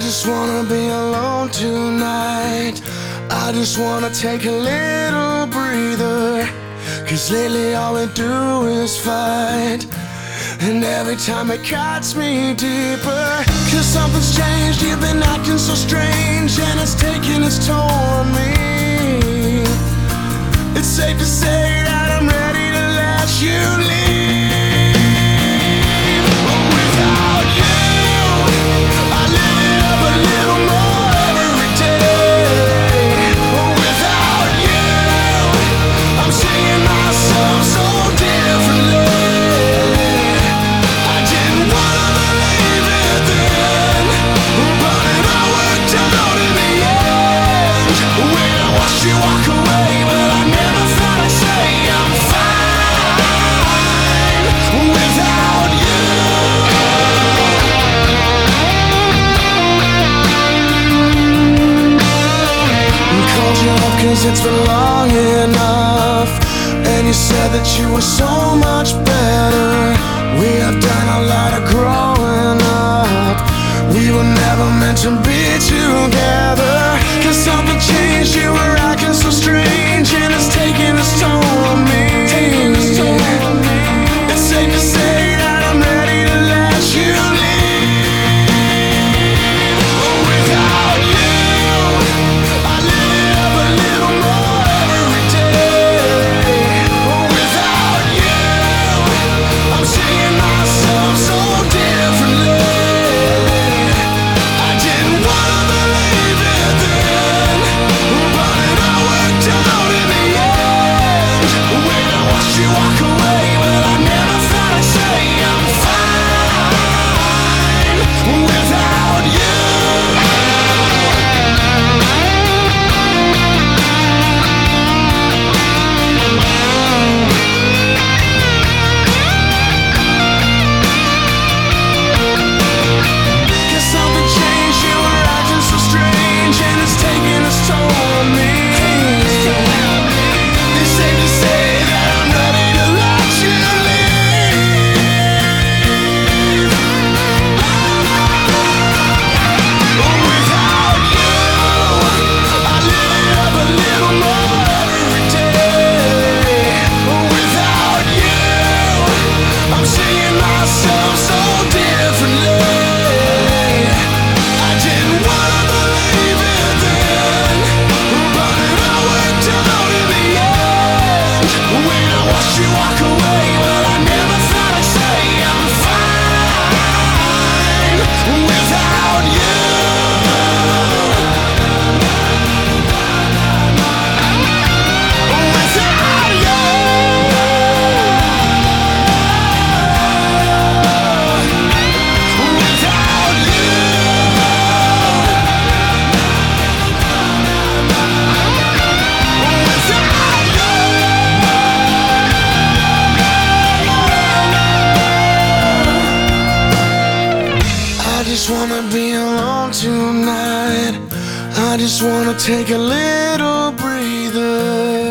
just wanna be alone tonight. I just wanna take a little breather. Cause lately all we do is fight. And every time it cuts me deeper. Cause something's changed, you've been acting so strange, and it's taking its toll on me. It's safe to say that I'm ready to let you leave. Cause it's been long enough And you said that you were so much better We have done a lot of growing up We were never meant to be together Cause something changed, you just wanna be alone tonight. I just wanna take a little breather.